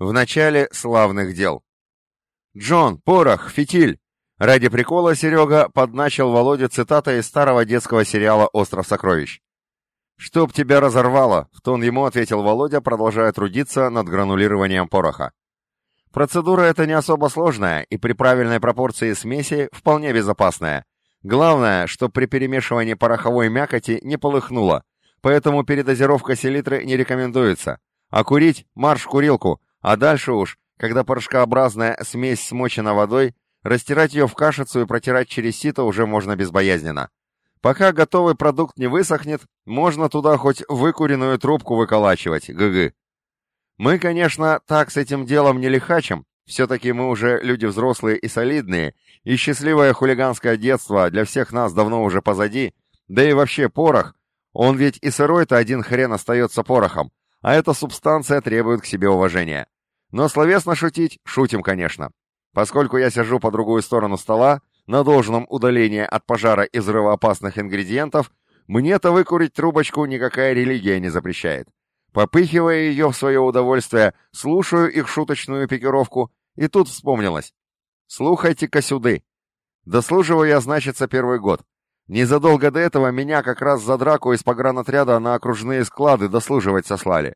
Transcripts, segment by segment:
В начале славных дел. «Джон, порох, фитиль!» Ради прикола Серега подначил Володе цитата из старого детского сериала «Остров сокровищ». «Чтоб тебя разорвало!» — в тон ему ответил Володя, продолжая трудиться над гранулированием пороха. Процедура эта не особо сложная и при правильной пропорции смеси вполне безопасная. Главное, что при перемешивании пороховой мякоти не полыхнуло, поэтому передозировка селитры не рекомендуется. А курить – марш курилку, а дальше уж, когда порошкообразная смесь смочена водой, растирать ее в кашицу и протирать через сито уже можно безбоязненно. Пока готовый продукт не высохнет, можно туда хоть выкуренную трубку выколачивать, гг. Мы, конечно, так с этим делом не лихачим, все-таки мы уже люди взрослые и солидные, и счастливое хулиганское детство для всех нас давно уже позади, да и вообще порох, он ведь и сырой-то один хрен остается порохом, а эта субстанция требует к себе уважения. Но словесно шутить, шутим, конечно. Поскольку я сижу по другую сторону стола, на должном удалении от пожара и взрывоопасных ингредиентов, мне-то выкурить трубочку никакая религия не запрещает. Попыхивая ее в свое удовольствие, слушаю их шуточную пикировку, и тут вспомнилось. Слухайте-ка сюды. Дослуживаю я, значится, первый год. Незадолго до этого меня как раз за драку из погранотряда на окружные склады дослуживать сослали.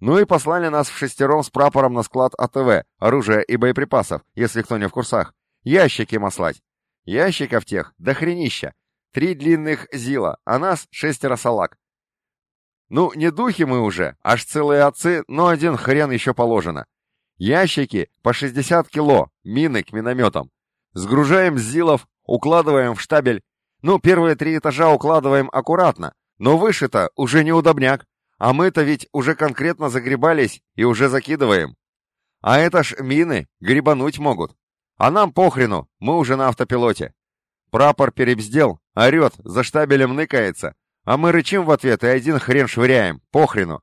Ну и послали нас в шестером с прапором на склад АТВ, оружия и боеприпасов, если кто не в курсах. Ящики маслать. Ящиков тех, до хренища. Три длинных ЗИЛа, а нас шестеро салак. Ну, не духи мы уже, аж целые отцы, но один хрен еще положено. Ящики по 60 кило, мины к минометам. Сгружаем ЗИЛов, укладываем в штабель. Ну, первые три этажа укладываем аккуратно, но выше-то уже неудобняк. А мы-то ведь уже конкретно загребались и уже закидываем. А это ж мины, грибануть могут. А нам похрену, мы уже на автопилоте. Прапор перебздел, орет, за штабелем ныкается, а мы рычим в ответ и один хрен швыряем, похрену.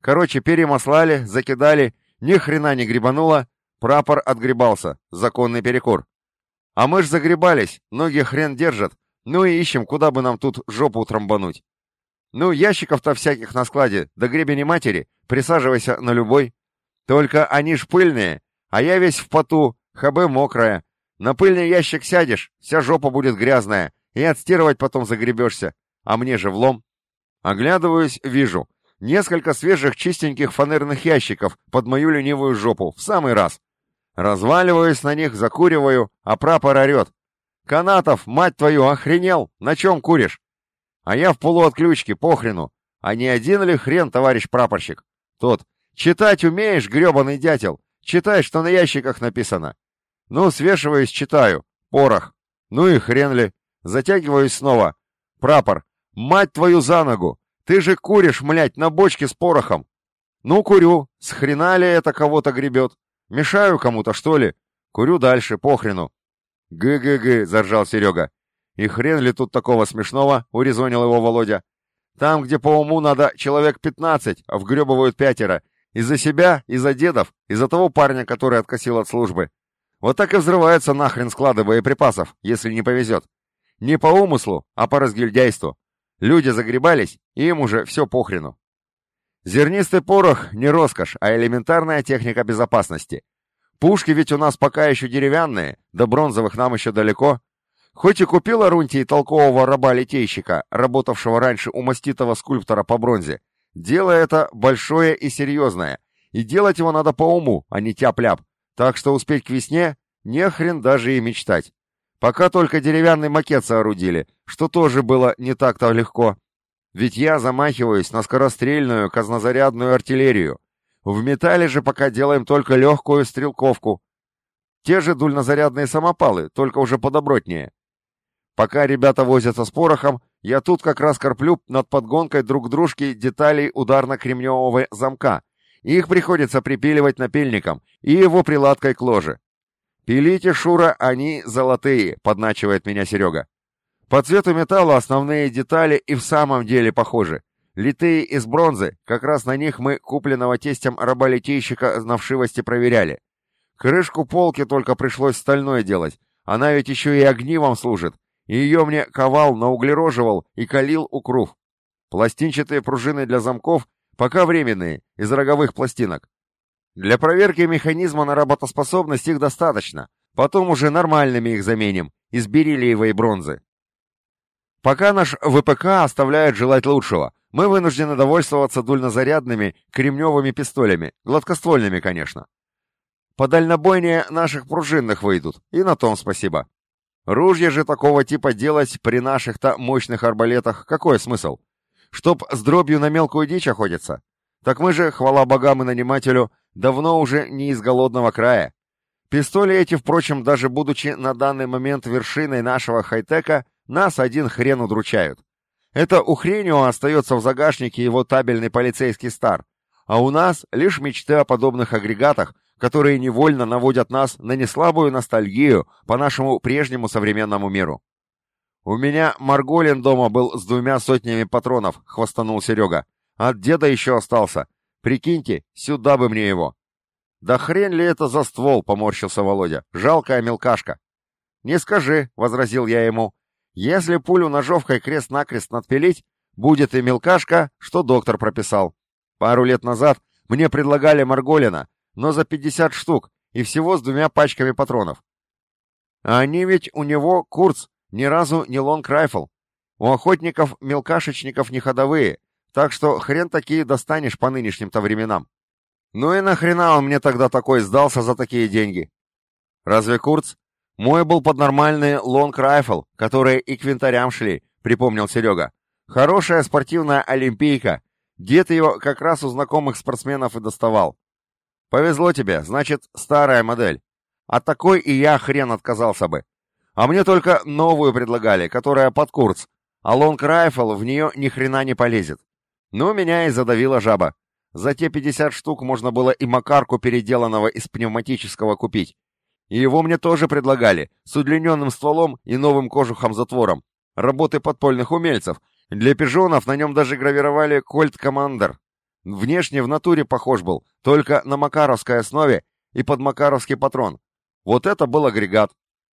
Короче, перемаслали, закидали, ни хрена не грибануло, прапор отгребался, законный перекур. А мы ж загребались, ноги хрен держат, ну и ищем, куда бы нам тут жопу трамбануть. Ну, ящиков-то всяких на складе, до гребени матери, присаживайся на любой. Только они ж пыльные, а я весь в поту, ХБ мокрая. На пыльный ящик сядешь, вся жопа будет грязная, и отстирывать потом загребешься а мне же влом. Оглядываюсь, вижу. Несколько свежих чистеньких фанерных ящиков под мою ленивую жопу, в самый раз. Разваливаюсь на них, закуриваю, а прапор орет. «Канатов, мать твою, охренел? На чем куришь?» А я в полуотключке, похрену. А не один ли хрен, товарищ прапорщик? Тот. «Читать умеешь, гребаный дятел? Читай, что на ящиках написано». Ну, свешиваюсь, читаю. Порох. Ну и хрен ли. Затягиваюсь снова. Прапор. Мать твою за ногу! Ты же куришь, млять, на бочке с порохом! Ну, курю. С хрена ли это кого-то гребет? Мешаю кому-то, что ли? Курю дальше, похрену. Г-г-г, заржал Серега. И хрен ли тут такого смешного, урезонил его Володя. Там, где по уму надо человек пятнадцать, а вгребывают пятеро. Из-за себя, из-за дедов, из-за того парня, который откосил от службы. Вот так и взрываются нахрен склады боеприпасов, если не повезет. Не по умыслу, а по разгильдяйству. Люди загребались, и им уже все похрену. Зернистый порох не роскошь, а элементарная техника безопасности. Пушки ведь у нас пока еще деревянные, до бронзовых нам еще далеко. Хоть и купил Арунтий толкового раба-литейщика, работавшего раньше у маститого скульптора по бронзе, дело это большое и серьезное, и делать его надо по уму, а не тяп-ляп, так что успеть к весне не хрен даже и мечтать. Пока только деревянный макет соорудили, что тоже было не так-то легко. Ведь я замахиваюсь на скорострельную казнозарядную артиллерию. В металле же пока делаем только легкую стрелковку. Те же дульнозарядные самопалы, только уже подобротнее. Пока ребята возятся с порохом, я тут как раз корплю над подгонкой друг дружки деталей ударно-кремневого замка. Их приходится припиливать напильником и его приладкой к ложе. «Пилите, Шура, они золотые», — подначивает меня Серега. По цвету металла основные детали и в самом деле похожи. Литые из бронзы, как раз на них мы купленного тестем раболитейщика на вшивости проверяли. Крышку полки только пришлось стальной делать, она ведь еще и огнивом служит, ее мне ковал, науглероживал и калил укрув. Пластинчатые пружины для замков пока временные, из роговых пластинок. Для проверки механизма на работоспособность их достаточно. Потом уже нормальными их заменим, из бериллиевой бронзы. Пока наш ВПК оставляет желать лучшего. Мы вынуждены довольствоваться дульнозарядными кремневыми пистолями, гладкоствольными, конечно. По дальнобойнее наших пружинных выйдут, и на том спасибо. Ружья же такого типа делать при наших-то мощных арбалетах какой смысл? Чтоб с дробью на мелкую дичь охотиться? Так мы же, хвала богам и нанимателю, давно уже не из голодного края. Пистоли эти, впрочем, даже будучи на данный момент вершиной нашего хай-тека, нас один хрен удручают. Это у Хренио остается в загашнике его табельный полицейский стар, а у нас лишь мечты о подобных агрегатах, которые невольно наводят нас на неслабую ностальгию по нашему прежнему современному миру. «У меня Марголин дома был с двумя сотнями патронов», — хвастанул Серега. «От деда еще остался. Прикиньте, сюда бы мне его». «Да хрен ли это за ствол?» — поморщился Володя. «Жалкая мелкашка». «Не скажи», — возразил я ему. Если пулю ножовкой крест-накрест надпилить, будет и мелкашка, что доктор прописал. Пару лет назад мне предлагали Марголина, но за 50 штук и всего с двумя пачками патронов. А они ведь у него, kurz, ни разу не long rifle. У охотников мелкашечников не ходовые, так что хрен такие достанешь по нынешним-то временам. Ну и нахрена он мне тогда такой сдался за такие деньги? Разве kurz мой был под нормальный long rifle, которые и к винтарям шли, припомнил Серега. Хорошая спортивная олимпийка. Дед его как раз у знакомых спортсменов и доставал. Повезло тебе, значит, старая модель. От такой и я хрен отказался бы. А мне только новую предлагали, которая под kurz, а long rifle в нее ни хрена не полезет. Ну, меня и задавила жаба. За те 50 штук можно было и макарку переделанного из пневматического купить. И его мне тоже предлагали, с удлиненным стволом и новым кожухом-затвором. Работы подпольных умельцев. Для пижонов на нем даже гравировали «Кольт Командер». Внешне в натуре похож был, только на макаровской основе и под макаровский патрон. Вот это был агрегат.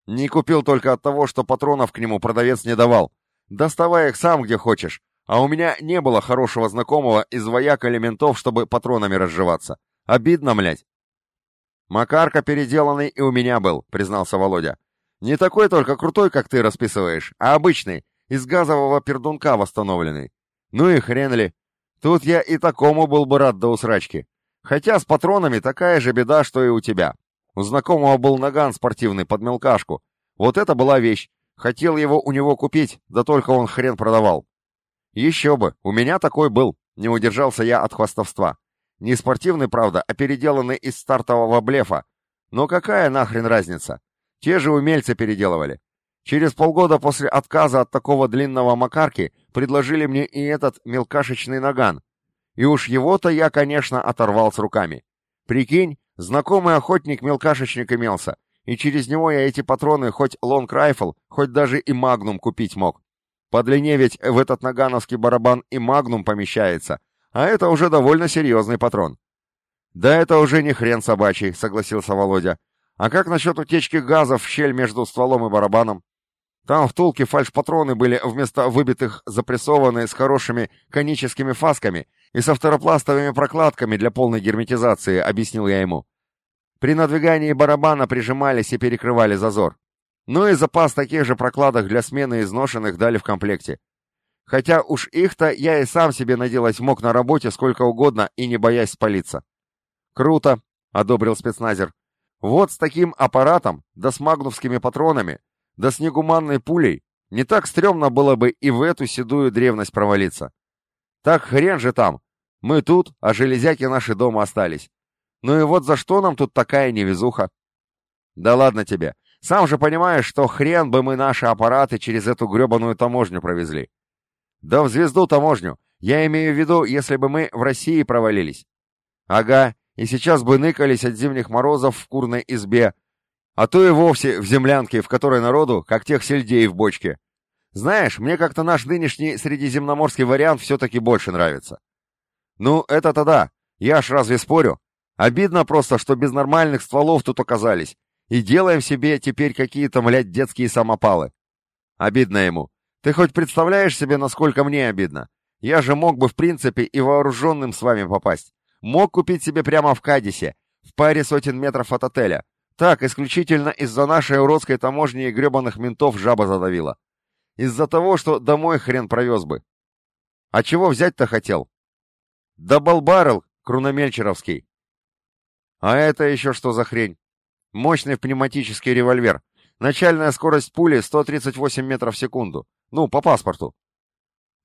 Не купил только от того, что патронов к нему продавец не давал. Доставай их сам где хочешь. А у меня не было хорошего знакомого из вояк или ментов, чтобы патронами разживаться. Обидно, млять. «Макарка переделанный и у меня был», — признался Володя. «Не такой только крутой, как ты расписываешь, а обычный, из газового пердунка восстановленный. Ну и хрен ли. Тут я и такому был бы рад до усрачки. Хотя с патронами такая же беда, что и у тебя. У знакомого был наган спортивный под мелкашку. Вот это была вещь. Хотел его у него купить, да только он хрен продавал. Еще бы, у меня такой был, не удержался я от хвастовства. Не спортивный, правда, а переделанный из стартового блефа. Но какая нахрен разница? Те же умельцы переделывали. Через полгода после отказа от такого длинного макарки предложили мне и этот мелкашечный наган. И уж его-то я, конечно, оторвал с руками. Прикинь, знакомый охотник-мелкашечник имелся, и через него я эти патроны хоть long rifle, хоть даже и магнум купить мог. По длине ведь в этот нагановский барабан и магнум помещается, а это уже довольно серьезный патрон. Да это уже не хрен собачий, согласился Володя. А как насчет утечки газов в щель между стволом и барабаном? Там втулки фальш-патроны были вместо выбитых запрессованные с хорошими коническими фасками и со второпластовыми прокладками для полной герметизации, объяснил я ему. При надвигании барабана прижимались и перекрывали зазор. Ну и запас таких же прокладок для смены изношенных дали в комплекте. Хотя уж их-то я и сам себе наделать мог на работе сколько угодно и не боясь спалиться. «Круто!» — одобрил спецназер. «Вот с таким аппаратом, да с магнувскими патронами, да с негуманной пулей, не так стрёмно было бы и в эту седую древность провалиться. Так хрен же там! Мы тут, а железяки наши дома остались. Ну и вот за что нам тут такая невезуха?» «Да ладно тебе! Сам же понимаешь, что хрен бы мы наши аппараты через эту гребаную таможню провезли. Да в звезду таможню. Я имею в виду, если бы мы в России провалились. Ага, и сейчас бы ныкались от зимних морозов в курной избе, а то и вовсе в землянке, в которой народу, как тех сельдей в бочке. Знаешь, мне как-то наш нынешний средиземноморский вариант все-таки больше нравится. Ну, это-то да, я ж разве спорю? Обидно просто, что без нормальных стволов тут оказались, и делаем себе теперь какие-то, млядь, детские самопалы. Обидно ему. Ты хоть представляешь себе, насколько мне обидно? Я же мог бы, в принципе, и вооруженным с вами попасть. Мог купить себе прямо в Кадисе, в паре сотен метров от отеля. Так, исключительно из-за нашей уродской таможни и гребаных ментов жаба задавила. Из-за того, что домой хрен провез бы. А чего взять-то хотел? Да балбарл, круномельчеровский. А это еще что за хрень? Мощный пневматический револьвер. Начальная скорость пули 138 метров в секунду. Ну, по паспорту.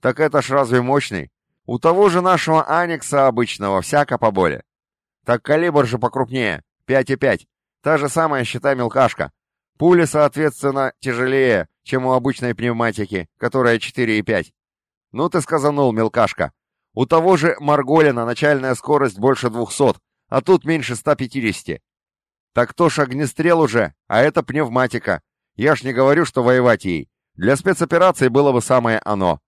Так это ж разве мощный? У того же нашего Аникса обычного всяко поболе. Так калибр же покрупнее, 5,5. Та же самая, считай, мелкашка. Пули, соответственно, тяжелее, чем у обычной пневматики, которая 4,5. Ну ты сказанул, мелкашка. У того же Марголина начальная скорость больше 200, а тут меньше 150. Так то ж огнестрел уже, а это пневматика. Я ж не говорю, что воевать ей. Для спецоперации было бы самое оно.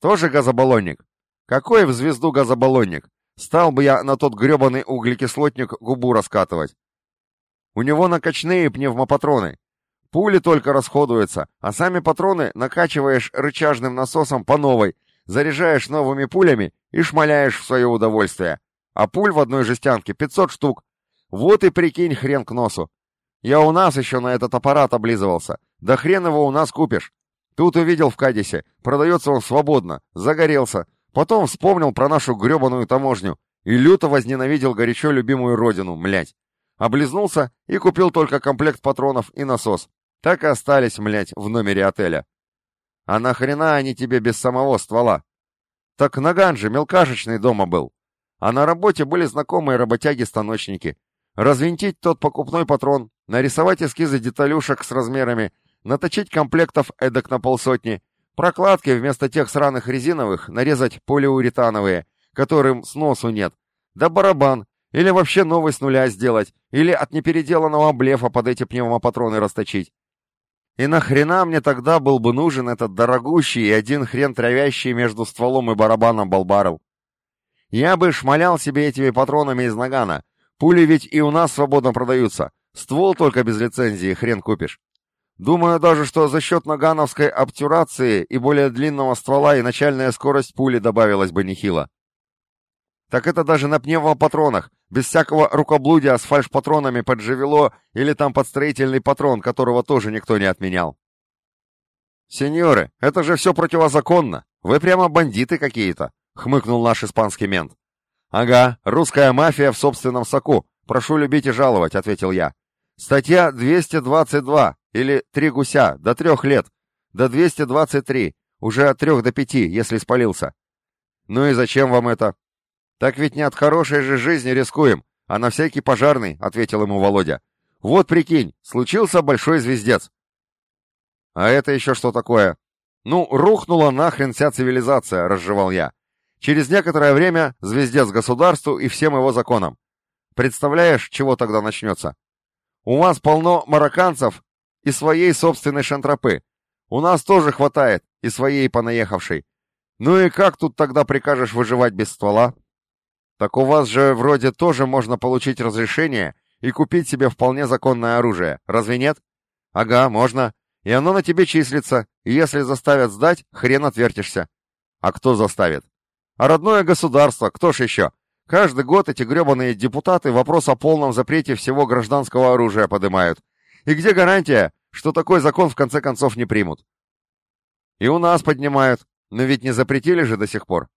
Тоже газобаллонник? Какой в звезду газобаллонник? Стал бы я на тот гребаный углекислотник губу раскатывать. У него накачные пневмопатроны. Пули только расходуются, а сами патроны накачиваешь рычажным насосом по новой, заряжаешь новыми пулями и шмаляешь в свое удовольствие. А пуль в одной жестянке 500 штук. Вот и прикинь хрен к носу. Я у нас еще на этот аппарат облизывался. Да хрен его у нас купишь. Тут увидел в Кадисе. Продается он свободно. Загорелся. Потом вспомнил про нашу гребаную таможню. И люто возненавидел горячо любимую родину, млять. Облизнулся и купил только комплект патронов и насос. Так и остались, млять, в номере отеля. А нахрена они тебе без самого ствола? Так Наган же мелкашечный дома был. А на работе были знакомые работяги-станочники. Развинтить тот покупной патрон, нарисовать эскизы деталюшек с размерами, наточить комплектов эдак на полсотни, прокладки вместо тех сраных резиновых нарезать полиуретановые, которым сносу нет, да барабан, или вообще новый с нуля сделать, или от непеределанного блефа под эти пневмопатроны расточить. И нахрена мне тогда был бы нужен этот дорогущий и один хрен травящий между стволом и барабаном балбаров? Я бы шмалял себе этими патронами из нагана. Пули ведь и у нас свободно продаются. Ствол только без лицензии хрен купишь. Думаю даже, что за счет нагановской обтюрации и более длинного ствола и начальная скорость пули добавилась бы нехило. Так это даже на пневмопатронах, без всякого рукоблудия с фальшпатронами под живело или там под строительный патрон, которого тоже никто не отменял. «Сеньоры, это же все противозаконно. Вы прямо бандиты какие-то», — хмыкнул наш испанский мент. «Ага, русская мафия в собственном соку. Прошу любить и жаловать», — ответил я. «Статья 222, или «Три гуся», до трех лет, до 223, уже от трех до пяти, если спалился». «Ну и зачем вам это?» «Так ведь не от хорошей же жизни рискуем, а на всякий пожарный», — ответил ему Володя. «Вот прикинь, случился большой звездец». «А это еще что такое?» «Ну, рухнула нахрен вся цивилизация», — разжевал я. «Через некоторое время звездец государству и всем его законам. Представляешь, чего тогда начнется? У вас полно марокканцев и своей собственной шантропы. У нас тоже хватает и своей понаехавшей. Ну и как тут тогда прикажешь выживать без ствола?» Так у вас же вроде тоже можно получить разрешение и купить себе вполне законное оружие, разве нет? Ага, можно. И оно на тебе числится, и если заставят сдать, хрен отвертишься. А кто заставит? А родное государство, кто ж еще? Каждый год эти гребаные депутаты вопрос о полном запрете всего гражданского оружия поднимают. И где гарантия, что такой закон в конце концов не примут? И у нас поднимают, но ведь не запретили же до сих пор.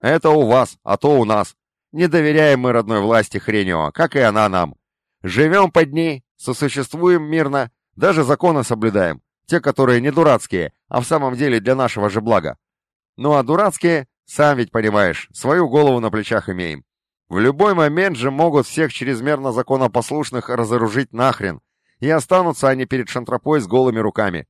Это у вас, а то у нас. Не доверяем мы родной власти Хренева, как и она нам. Живем под ней, сосуществуем мирно, даже законы соблюдаем, те, которые не дурацкие, а в самом деле для нашего же блага. Ну а дурацкие, сам ведь понимаешь, свою голову на плечах имеем. В любой момент же могут всех чрезмерно законопослушных разоружить нахрен, и останутся они перед шантропой с голыми руками.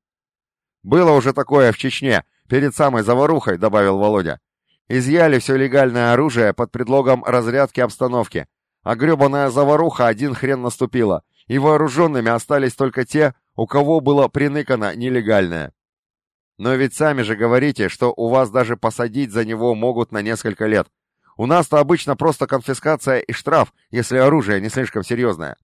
Было уже такое в Чечне, перед самой заварухой, добавил Володя. Изъяли все легальное оружие под предлогом разрядки обстановки. А гребаная заваруха один хрен наступила, и вооруженными остались только те, у кого было приныкано нелегальное. Но ведь сами же говорите, что у вас даже посадить за него могут на несколько лет. У нас-то обычно просто конфискация и штраф, если оружие не слишком серьезное.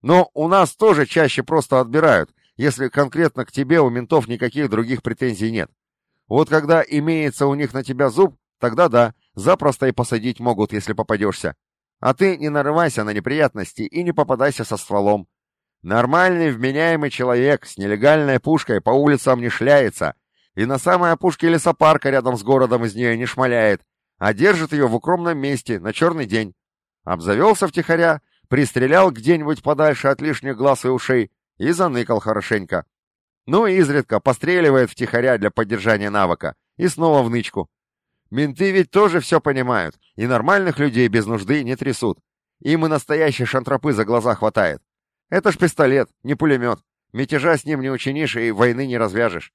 Но у нас тоже чаще просто отбирают, если конкретно к тебе у ментов никаких других претензий нет. Вот когда имеется у них на тебя зуб, Тогда да, запросто и посадить могут, если попадешься. А ты не нарывайся на неприятности и не попадайся со стволом. Нормальный, вменяемый человек с нелегальной пушкой по улицам не шляется, и на самой опушке лесопарка рядом с городом из нее не шмаляет, а держит ее в укромном месте на черный день. Обзавелся втихаря, пристрелял где-нибудь подальше от лишних глаз и ушей и заныкал хорошенько. Ну и изредка постреливает втихаря для поддержания навыка и снова в нычку. Менты ведь тоже все понимают, и нормальных людей без нужды не трясут. Им и настоящей шантропы за глаза хватает. Это ж пистолет, не пулемет. Мятежа с ним не учинишь и войны не развяжешь.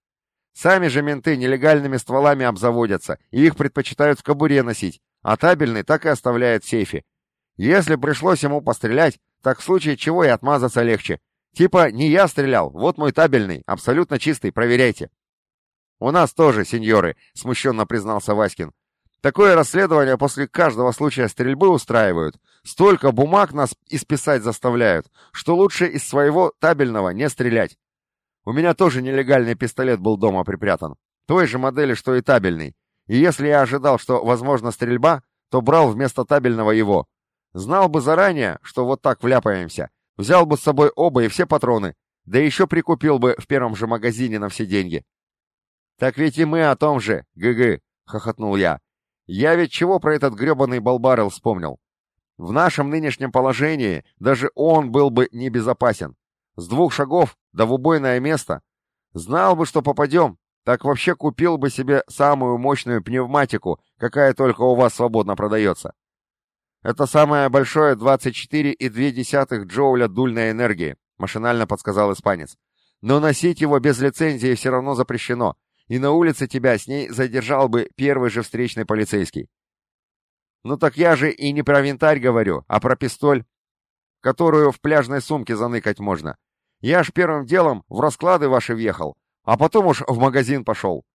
Сами же менты нелегальными стволами обзаводятся, и их предпочитают в кобуре носить, а табельный так и оставляют в сейфе. Если пришлось ему пострелять, так в случае чего и отмазаться легче. Типа, не я стрелял, вот мой табельный, абсолютно чистый, проверяйте. У нас тоже, сеньоры, смущенно признался Васькин. Такое расследование после каждого случая стрельбы устраивают. Столько бумаг нас исписать заставляют, что лучше из своего табельного не стрелять. У меня тоже нелегальный пистолет был дома припрятан. Той же модели, что и табельный. И если я ожидал, что возможна стрельба, то брал вместо табельного его. Знал бы заранее, что вот так вляпаемся. Взял бы с собой оба и все патроны. Да еще прикупил бы в первом же магазине на все деньги. «Так ведь и мы о том же, ГГ», — хохотнул я. «Я ведь чего про этот гребаный Балбарел вспомнил? В нашем нынешнем положении даже он был бы небезопасен. С двух шагов, да в убойное место. Знал бы, что попадем, так вообще купил бы себе самую мощную пневматику, какая только у вас свободно продается. Это самое большое 24,2 джоуля дульной энергии, машинально подсказал испанец. Но носить его без лицензии все равно запрещено, и на улице тебя с ней задержал бы первый же встречный полицейский. Ну так я же и не про винтарь говорю, а про пистоль, которую в пляжной сумке заныкать можно. Я ж первым делом в расклады ваши въехал, а потом уж в магазин пошел.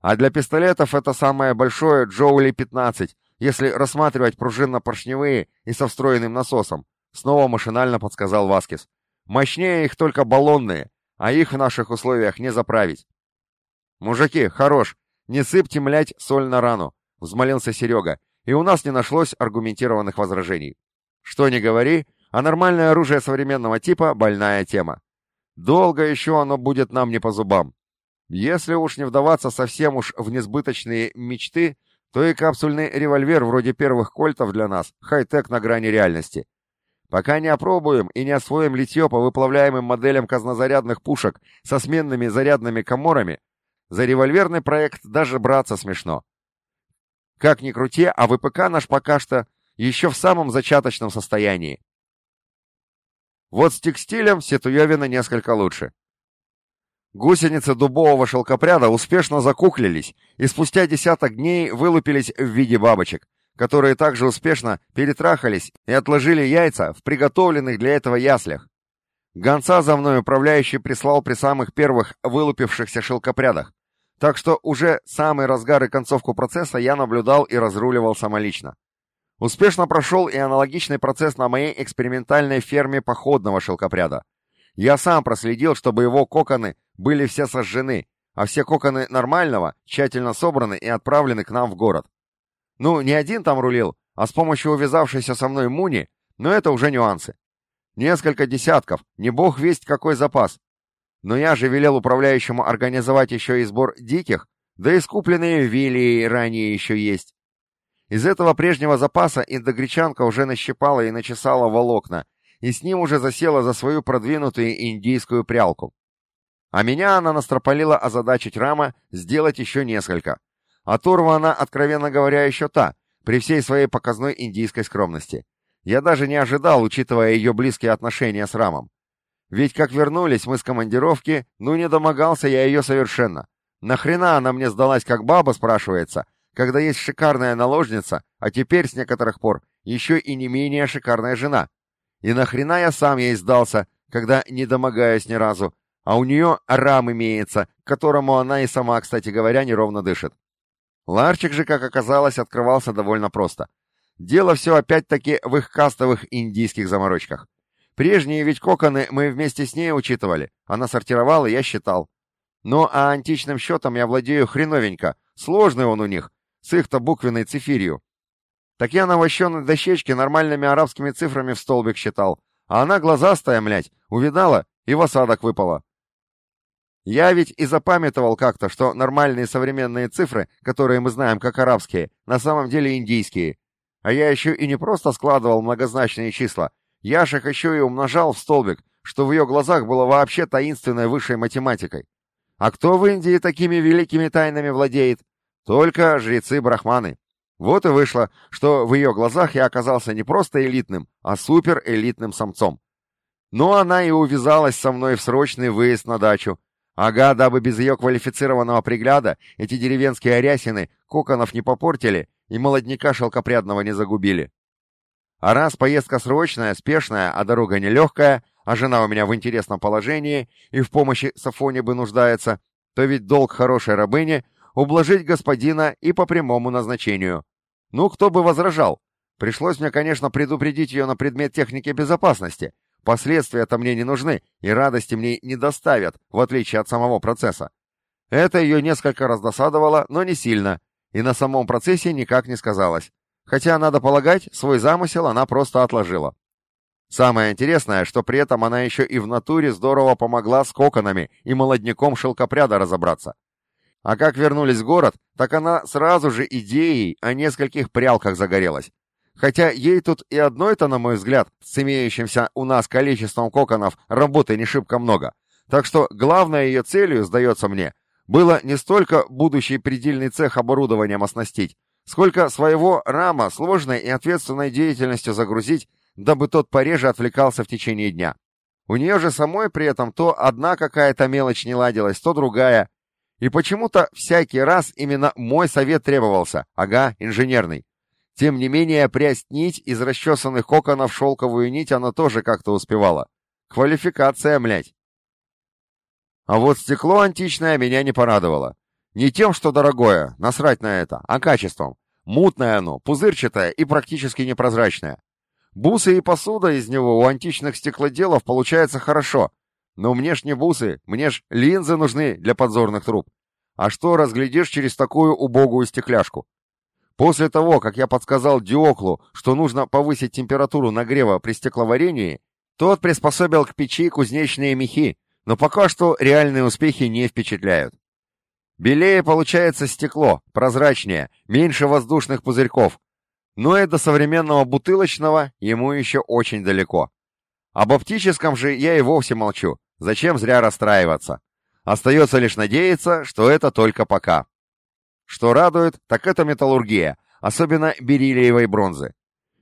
А для пистолетов это самое большое Джоули 15, если рассматривать пружинно-поршневые и со встроенным насосом, снова машинально подсказал Васкис. Мощнее их только баллонные, а их в наших условиях не заправить. Мужики, хорош, не сыпьте, млять, соль на рану, взмолился Серега, и у нас не нашлось аргументированных возражений. Что ни говори, а нормальное оружие современного типа — больная тема. Долго еще оно будет нам не по зубам. Если уж не вдаваться совсем уж в несбыточные мечты, то и капсульный револьвер вроде первых кольтов для нас — хай-тек на грани реальности. Пока не опробуем и не освоим литье по выплавляемым моделям казнозарядных пушек со сменными зарядными коморами, за револьверный проект даже браться смешно. Как ни крути, а ВПК наш пока что еще в самом зачаточном состоянии. Вот с текстилем Ситуевина несколько лучше. Гусеницы дубового шелкопряда успешно закуклились и спустя десяток дней вылупились в виде бабочек, которые также успешно перетрахались и отложили яйца в приготовленных для этого яслях. Гонца за мной управляющий прислал при самых первых вылупившихся шелкопрядах, так что уже самый разгар и концовку процесса я наблюдал и разруливал самолично. Успешно прошел и аналогичный процесс на моей экспериментальной ферме походного шелкопряда. Я сам проследил, чтобы его коконы были все сожжены, а все коконы нормального тщательно собраны и отправлены к нам в город. Ну, не один там рулил, а с помощью увязавшейся со мной Муни, но это уже нюансы. Несколько десятков, не бог весть какой запас. Но я же велел управляющему организовать еще и сбор диких, да и скупленные вилли ранее еще есть. Из этого прежнего запаса индогречанка уже нащипала и начесала волокна, и с ним уже засела за свою продвинутую индийскую прялку. А меня она настропалила озадачить Рама сделать еще несколько. А Турва она, откровенно говоря, еще та, при всей своей показной индийской скромности. Я даже не ожидал, учитывая ее близкие отношения с Рамом. Ведь как вернулись мы с командировки, ну не домогался я ее совершенно. Нахрена она мне сдалась как баба, спрашивается, когда есть шикарная наложница, а теперь, с некоторых пор, еще и не менее шикарная жена. И нахрена я сам ей сдался, когда не домогаюсь ни разу, а у нее рам имеется, которому она и сама, кстати говоря, неровно дышит. Ларчик же, как оказалось, открывался довольно просто. Дело все опять-таки в их кастовых индийских заморочках. Прежние ведь коконы мы вместе с ней учитывали, она сортировала, я считал. Но а античным счетом я владею хреновенько, сложный он у них, с их-то буквенной цифирью. Так я на вощеной дощечке нормальными арабскими цифрами в столбик считал, а она глазастая, млять, увидала и в осадок выпала. Я ведь и запамятовал как-то, что нормальные современные цифры, которые мы знаем как арабские, на самом деле индийские. А я еще и не просто складывал многозначные числа, я ж их еще и умножал в столбик, что в ее глазах было вообще таинственной высшей математикой. А кто в Индии такими великими тайнами владеет? Только жрецы-брахманы. Вот и вышло, что в ее глазах я оказался не просто элитным, а суперэлитным самцом. Но она и увязалась со мной в срочный выезд на дачу. Ага, дабы без ее квалифицированного пригляда эти деревенские арясины коконов не попортили и молодняка шелкопрядного не загубили. А раз поездка срочная, спешная, а дорога нелегкая, а жена у меня в интересном положении и в помощи Сафоне бы нуждается, то ведь долг хорошей рабыни — ублажить господина и по прямому назначению. Ну, кто бы возражал? Пришлось мне, конечно, предупредить ее на предмет техники безопасности. Последствия-то мне не нужны, и радости мне не доставят, в отличие от самого процесса. Это ее несколько раздосадовало, но не сильно, и на самом процессе никак не сказалось. Хотя, надо полагать, свой замысел она просто отложила. Самое интересное, что при этом она еще и в натуре здорово помогла с коконами и молодняком шелкопряда разобраться. А как вернулись в город, так она сразу же идеей о нескольких прялках загорелась. Хотя ей тут и одной-то, на мой взгляд, с имеющимся у нас количеством коконов, работы не шибко много. Так что главной ее целью, сдается мне, было не столько будущий предельный цех оборудованием оснастить, сколько своего рама сложной и ответственной деятельностью загрузить дабы тот пореже отвлекался в течение дня. У нее же самой при этом то одна какая-то мелочь не ладилась, то другая. И почему-то всякий раз именно мой совет требовался, ага, инженерный. Тем не менее, прясть нить из расчесанных коконов шелковую нить она тоже как-то успевала. Квалификация, млять. А вот стекло античное меня не порадовало. Не тем, что дорогое, насрать на это, а качеством. Мутное оно, пузырчатое и практически непрозрачное. Бусы и посуда из него у античных стеклоделов получается хорошо, но мне ж не бусы, мне ж линзы нужны для подзорных труб. А что разглядишь через такую убогую стекляшку? После того, как я подсказал Диоклу, что нужно повысить температуру нагрева при стекловарении, тот приспособил к печи кузнечные мехи, но пока что реальные успехи не впечатляют. Белее получается стекло, прозрачнее, меньше воздушных пузырьков, но и до современного бутылочного ему еще очень далеко. Об оптическом же я и вовсе молчу. Зачем зря расстраиваться? Остается лишь надеяться, что это только пока. Что радует, так это металлургия, особенно бериллиевой бронзы.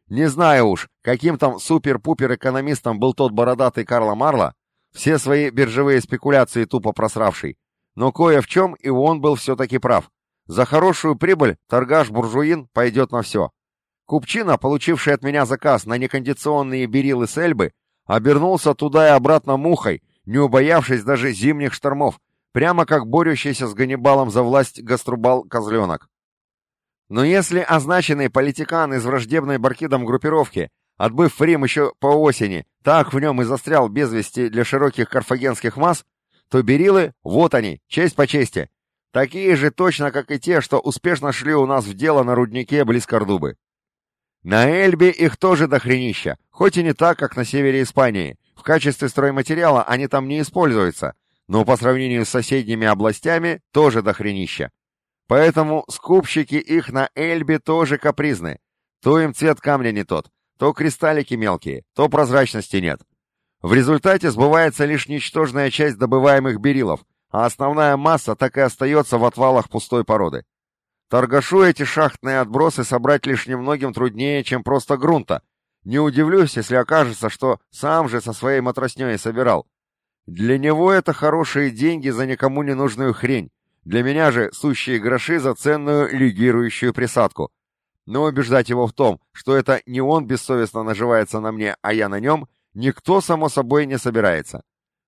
Не знаю уж, каким там супер-пупер-экономистом был тот бородатый Карла Марла, все свои биржевые спекуляции тупо просравший, но кое в чем и он был все-таки прав. За хорошую прибыль торгаш-буржуин пойдет на все. Купчина, получивший от меня заказ на некондиционные берилы с Эльбы, обернулся туда и обратно мухой, не убоявшись даже зимних штормов, прямо как борющийся с Ганнибалом за власть гаструбал-козленок. Но если означенный политикан из враждебной Баркидом группировки, отбыв Рим еще по осени, так в нем и застрял без вести для широких карфагенских масс, то берилы, вот они, честь по чести, такие же точно, как и те, что успешно шли у нас в дело на руднике близ Кордубы. На Эльбе их тоже дохренища, хоть и не так, как на севере Испании. В качестве стройматериала они там не используются, но по сравнению с соседними областями тоже дохренища. Поэтому скупщики их на Эльбе тоже капризны. То им цвет камня не тот, то кристаллики мелкие, то прозрачности нет. В результате сбывается лишь ничтожная часть добываемых берилов, а основная масса так и остается в отвалах пустой породы. Торгашу эти шахтные отбросы собрать лишь немногим труднее, чем просто грунта. Не удивлюсь, если окажется, что сам же со своей матросней собирал. Для него это хорошие деньги за никому не нужную хрень. Для меня же сущие гроши за ценную лигирующую присадку. Но убеждать его в том, что это не он бессовестно наживается на мне, а я на нем, никто, само собой, не собирается.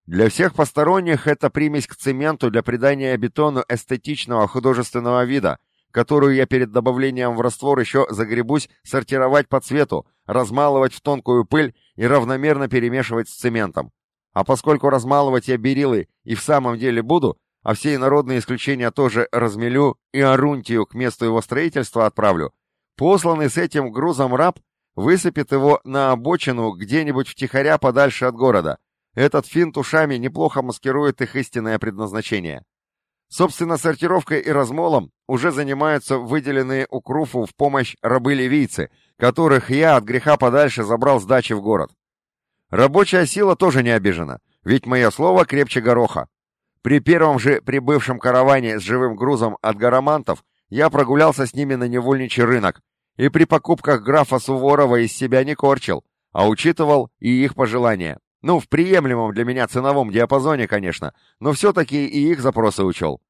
Для всех посторонних это примесь к цементу для придания бетону эстетичного художественного вида, которую я перед добавлением в раствор еще загребусь сортировать по цвету, размалывать в тонкую пыль и равномерно перемешивать с цементом. А поскольку размалывать я берилы и в самом деле буду, а все инородные исключения тоже размелю и орунтию к месту его строительства отправлю, Посланный с этим грузом раб высыпет его на обочину где-нибудь втихаря подальше от города. Этот финт ушами неплохо маскирует их истинное предназначение. Собственно, сортировкой и размолом уже занимаются выделенные у Круфу в помощь рабы-ливийцы, которых я от греха подальше забрал с дачи в город. Рабочая сила тоже не обижена, ведь мое слово крепче гороха. При первом же прибывшем караване с живым грузом от гарамантов я прогулялся с ними на невольничий рынок, и при покупках графа Суворова из себя не корчил, а учитывал и их пожелания. Ну, в приемлемом для меня ценовом диапазоне, конечно, но все-таки и их запросы учел.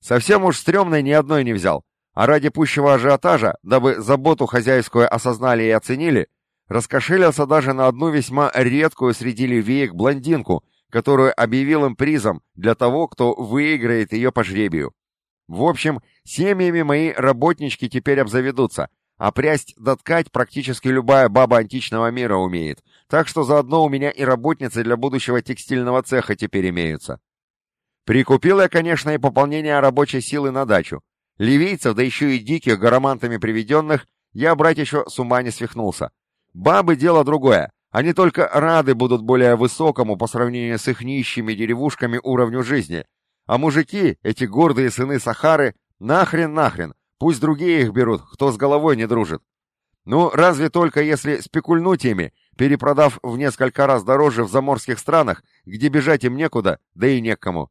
Совсем уж стрёмной ни одной не взял, а ради пущего ажиотажа, дабы заботу хозяйскую осознали и оценили, раскошелился даже на одну весьма редкую среди ливеек блондинку, которую объявил им призом для того, кто выиграет ее по жребию. В общем, семьями мои работнички теперь обзаведутся, а прясть да ткать практически любая баба античного мира умеет, так что заодно у меня и работницы для будущего текстильного цеха теперь имеются. Прикупил я, конечно, и пополнение рабочей силы на дачу. Ливийцев, да еще и диких гарамантами приведенных, я брать еще с ума не свихнулся. Бабы — дело другое. Они только рады будут более высокому по сравнению с их нищими деревушками уровню жизни. А мужики, эти гордые сыны Сахары, нахрен-нахрен, пусть другие их берут, кто с головой не дружит. Ну, разве только если спекульнуть ими, перепродав в несколько раз дороже в заморских странах, где бежать им некуда, да и некому.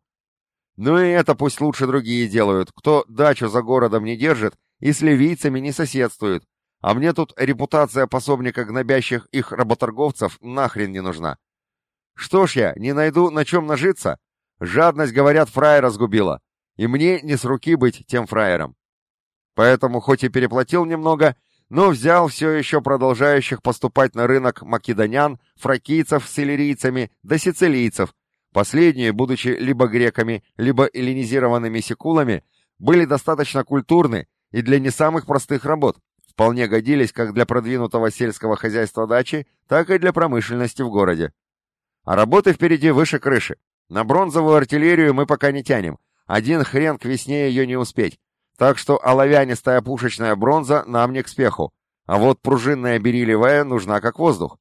Ну и это пусть лучше другие делают, кто дачу за городом не держит и с ливийцами не соседствует, а мне тут репутация пособника гнобящих их работорговцев нахрен не нужна. Что ж я, не найду на чем нажиться? Жадность, говорят, фраера сгубила, и мне не с руки быть тем фраером. Поэтому хоть и переплатил немного, но взял все еще продолжающих поступать на рынок македонян, фракийцев с иллирийцами, да сицилийцев. Последние, будучи либо греками, либо эллинизированными секулами, были достаточно культурны и для не самых простых работ, вполне годились как для продвинутого сельского хозяйства дачи, так и для промышленности в городе. А работы впереди выше крыши. На бронзовую артиллерию мы пока не тянем. Один хрен к весне ее не успеть. Так что оловянистая пушечная бронза нам не к спеху, а вот пружинная бериллиевая нужна как воздух.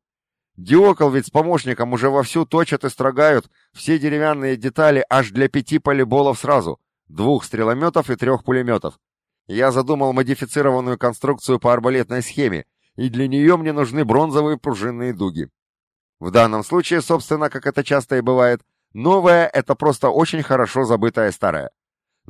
Диокол ведь с помощником уже вовсю точат и строгают все деревянные детали аж для пяти полиболов сразу, двух стрелометов и трех пулеметов. Я задумал модифицированную конструкцию по арбалетной схеме, и для нее мне нужны бронзовые пружинные дуги. В данном случае, собственно, как это часто и бывает, новое — это просто очень хорошо забытое старое.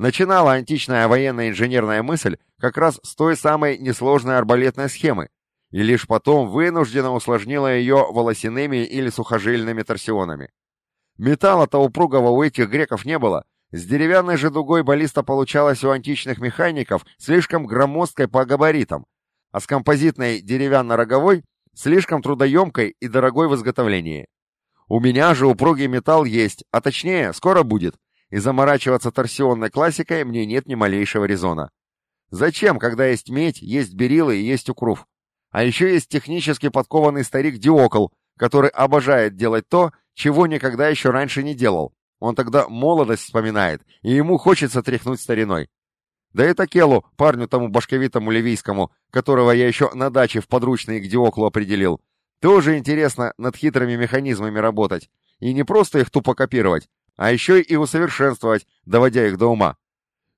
Начинала античная военная инженерная мысль как раз с той самой несложной арбалетной схемы, и лишь потом вынужденно усложнила ее волосяными или сухожильными торсионами. Металла-то упругого у этих греков не было, с деревянной же дугой баллиста получалась у античных механиков слишком громоздкой по габаритам, а с композитной деревянно-роговой слишком трудоемкой и дорогой в изготовлении. У меня же упругий металл есть, а точнее, скоро будет, и заморачиваться торсионной классикой мне нет ни малейшего резона. Зачем, когда есть медь, есть берилы и есть укрув? А еще есть технически подкованный старик Диокол, который обожает делать то, чего никогда еще раньше не делал. Он тогда молодость вспоминает, и ему хочется тряхнуть стариной. Да и Такелу, парню тому башковитому ливийскому, которого я еще на даче в подручные к Диоклу определил, тоже интересно над хитрыми механизмами работать, и не просто их тупо копировать, а еще и усовершенствовать, доводя их до ума.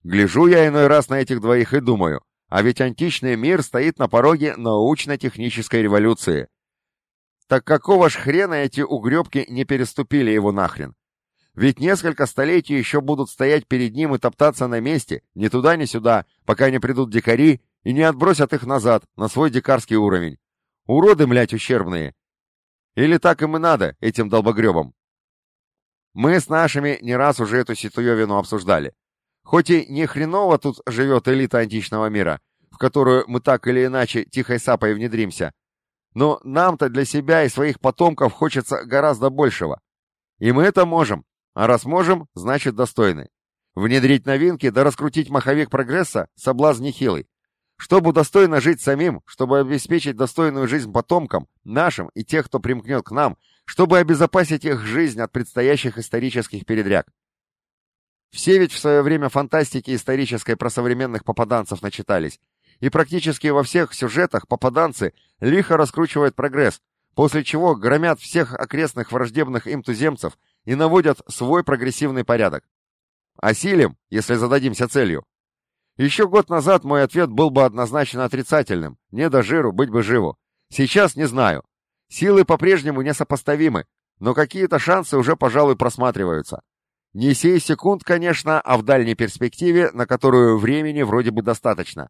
Гляжу я иной раз на этих двоих и думаю, а ведь античный мир стоит на пороге научно-технической революции. Так какого ж хрена эти угребки не переступили его нахрен? Ведь несколько столетий еще будут стоять перед ним и топтаться на месте, ни туда, ни сюда, пока не придут дикари и не отбросят их назад, на свой дикарский уровень. Уроды, млять, ущербные. Или так им и надо, этим долбогребам. Мы с нашими не раз уже эту ситуевину обсуждали. Хоть и не хреново тут живет элита античного мира, в которую мы так или иначе тихой сапой внедримся, но нам-то для себя и своих потомков хочется гораздо большего. И мы это можем, а раз можем, значит достойны. Внедрить новинки да раскрутить маховик прогресса – соблазн нехилый. Чтобы достойно жить самим, чтобы обеспечить достойную жизнь потомкам, нашим и тех, кто примкнет к нам – чтобы обезопасить их жизнь от предстоящих исторических передряг. Все ведь в свое время фантастики исторической про современных попаданцев начитались, и практически во всех сюжетах попаданцы лихо раскручивают прогресс, после чего громят всех окрестных враждебных им туземцев и наводят свой прогрессивный порядок. Осилим, если зададимся целью. Еще год назад мой ответ был бы однозначно отрицательным. Не до жиру, быть бы живу. Сейчас не знаю. Силы по-прежнему несопоставимы, но какие-то шансы уже, пожалуй, просматриваются. Не сей секунд, конечно, а в дальней перспективе, на которую времени вроде бы достаточно.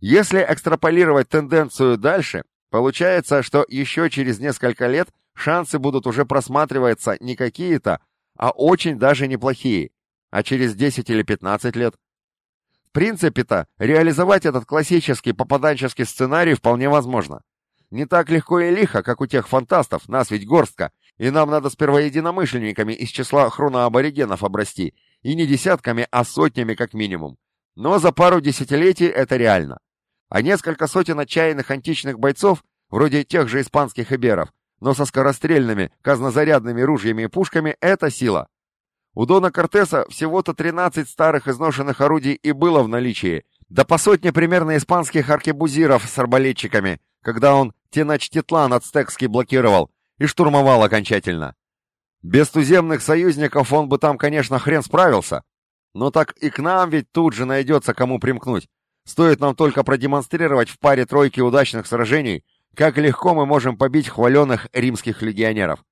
Если экстраполировать тенденцию дальше, получается, что еще через несколько лет шансы будут уже просматриваться не какие-то, а очень даже неплохие. А через 10 или 15 лет? В принципе-то, реализовать этот классический попаданческий сценарий вполне возможно. Не так легко и лихо, как у тех фантастов, нас ведь горстка, и нам надо сперва единомышленниками из числа хроноаборигенов обрасти, и не десятками, а сотнями как минимум. Но за пару десятилетий это реально. А несколько сотен отчаянных античных бойцов, вроде тех же испанских иберов, но со скорострельными, казнозарядными ружьями и пушками, это сила. У Дона Кортеса всего-то 13 старых изношенных орудий и было в наличии, да по сотне примерно испанских аркебузиров с арбалетчиками, когда он Теночтитлан ацтекский блокировал и штурмовал окончательно. Без туземных союзников он бы там, конечно, хрен справился, но так и к нам ведь тут же найдется кому примкнуть. Стоит нам только продемонстрировать в паре тройки удачных сражений, как легко мы можем побить хваленных римских легионеров.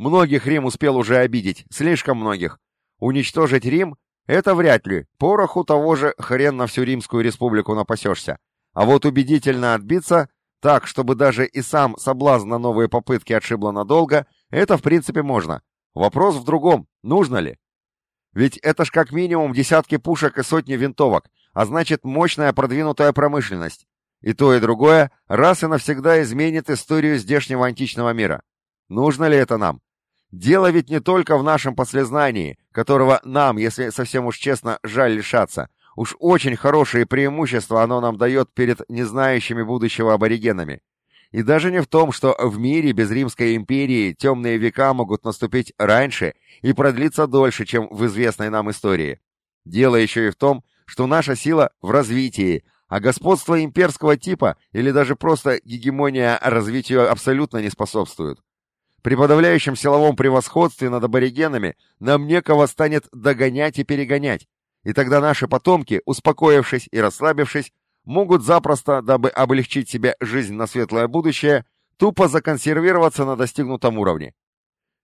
Многих Рим успел уже обидеть, слишком многих. Уничтожить Рим — это вряд ли, пороху того же хрен на всю Римскую республику напасешься. А вот убедительно отбиться, так, чтобы даже и сам соблазн на новые попытки отшибло надолго, это в принципе можно. Вопрос в другом, нужно ли? Ведь это ж как минимум десятки пушек и сотни винтовок, а значит мощная продвинутая промышленность. И то, и другое раз и навсегда изменит историю здешнего античного мира. Нужно ли это нам? Дело ведь не только в нашем послезнании, которого нам, если совсем уж честно, жаль лишаться. Уж очень хорошие преимущества оно нам дает перед незнающими будущего аборигенами. И даже не в том, что в мире без Римской империи темные века могут наступить раньше и продлиться дольше, чем в известной нам истории. Дело еще и в том, что наша сила в развитии, а господство имперского типа или даже просто гегемония развитию абсолютно не способствуют. При подавляющем силовом превосходстве над аборигенами нам некого станет догонять и перегонять, и тогда наши потомки, успокоившись и расслабившись, могут запросто, дабы облегчить себе жизнь на светлое будущее, тупо законсервироваться на достигнутом уровне.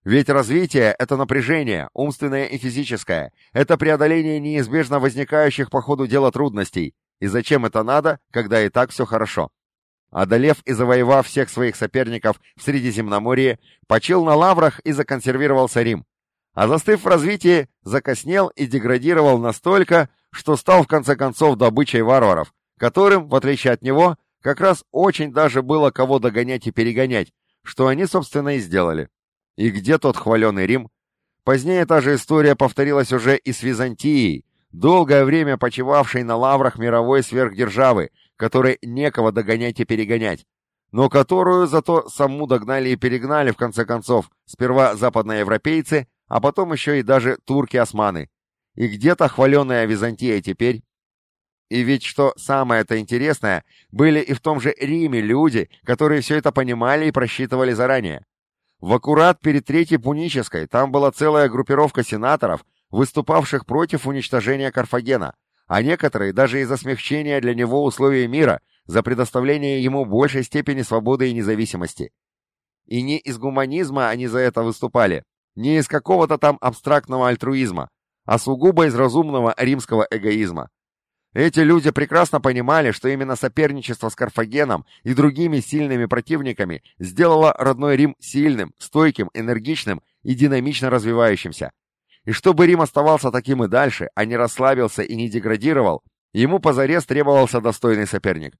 Ведь развитие — это напряжение, умственное и физическое, это преодоление неизбежно возникающих по ходу дела трудностей. И зачем это надо, когда и так все хорошо? Одолев и завоевав всех своих соперников в Средиземноморье, почил на лаврах и законсервировался Рим. А застыв в развитии, закоснел и деградировал настолько, что стал в конце концов добычей варваров, которым, в отличие от него, как раз очень даже было кого догонять и перегонять, что они, собственно, и сделали. И где тот хваленый Рим? Позднее та же история повторилась уже и с Византией, долгое время почивавшей на лаврах мировой сверхдержавы, которой некого догонять и перегонять, но которую зато саму догнали и перегнали в конце концов, сперва западноевропейцы, а потом еще и даже турки-османы. И где-то хваленая Византия теперь. И ведь что самое-то интересное, были и в том же Риме люди, которые все это понимали и просчитывали заранее. В аккурат перед Третьей Пунической там была целая группировка сенаторов, выступавших против уничтожения Карфагена, а некоторые даже из-за смягчения для него условий мира, за предоставление ему большей степени свободы и независимости. И не из гуманизма они за это выступали, не из какого-то там абстрактного альтруизма, а сугубо из разумного римского эгоизма. Эти люди прекрасно понимали, что именно соперничество с Карфагеном и другими сильными противниками сделало родной Рим сильным, стойким, энергичным и динамично развивающимся, и чтобы Рим оставался таким и дальше, а не расслабился и не деградировал, ему позарез требовался достойный соперник.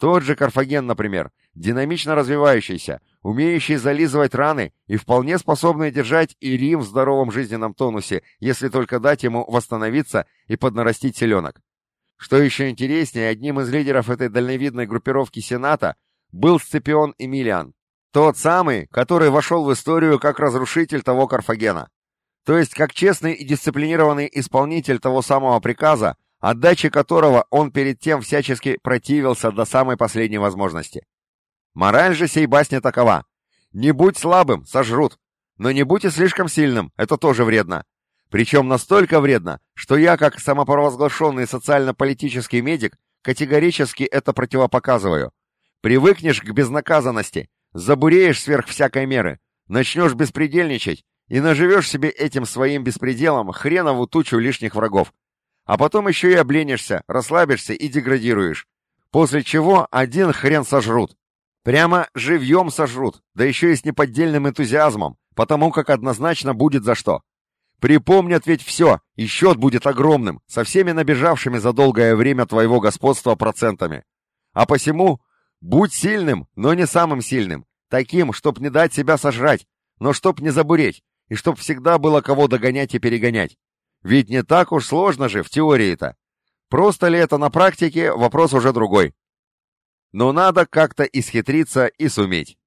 Тот же Карфаген, например, динамично развивающийся, умеющий зализывать раны и вполне способный держать и Рим в здоровом жизненном тонусе, если только дать ему восстановиться и поднарастить селенок. Что еще интереснее, одним из лидеров этой дальновидной группировки Сената был Сципион Эмилиан, тот самый, который вошел в историю как разрушитель того Карфагена. То есть, как честный и дисциплинированный исполнитель того самого приказа, отдаче которого он перед тем всячески противился до самой последней возможности. Мораль же сей басни такова. Не будь слабым, сожрут. Но не будь и слишком сильным, это тоже вредно. Причем настолько вредно, что я, как самопровозглашенный социально-политический медик, категорически это противопоказываю. Привыкнешь к безнаказанности, забуреешь сверх всякой меры, начнешь беспредельничать и наживешь себе этим своим беспределом хренову тучу лишних врагов. А потом еще и обленишься, расслабишься и деградируешь. После чего один хрен сожрут. Прямо живьем сожрут, да еще и с неподдельным энтузиазмом, потому как однозначно будет за что. Припомнят ведь все, и счет будет огромным, со всеми набежавшими за долгое время твоего господства процентами. А посему, будь сильным, но не самым сильным, таким, чтоб не дать себя сожрать, но чтоб не забуреть, и чтоб всегда было кого догонять и перегонять. Ведь не так уж сложно же в теории-то. Просто ли это на практике, вопрос уже другой. Но надо как-то исхитриться и суметь.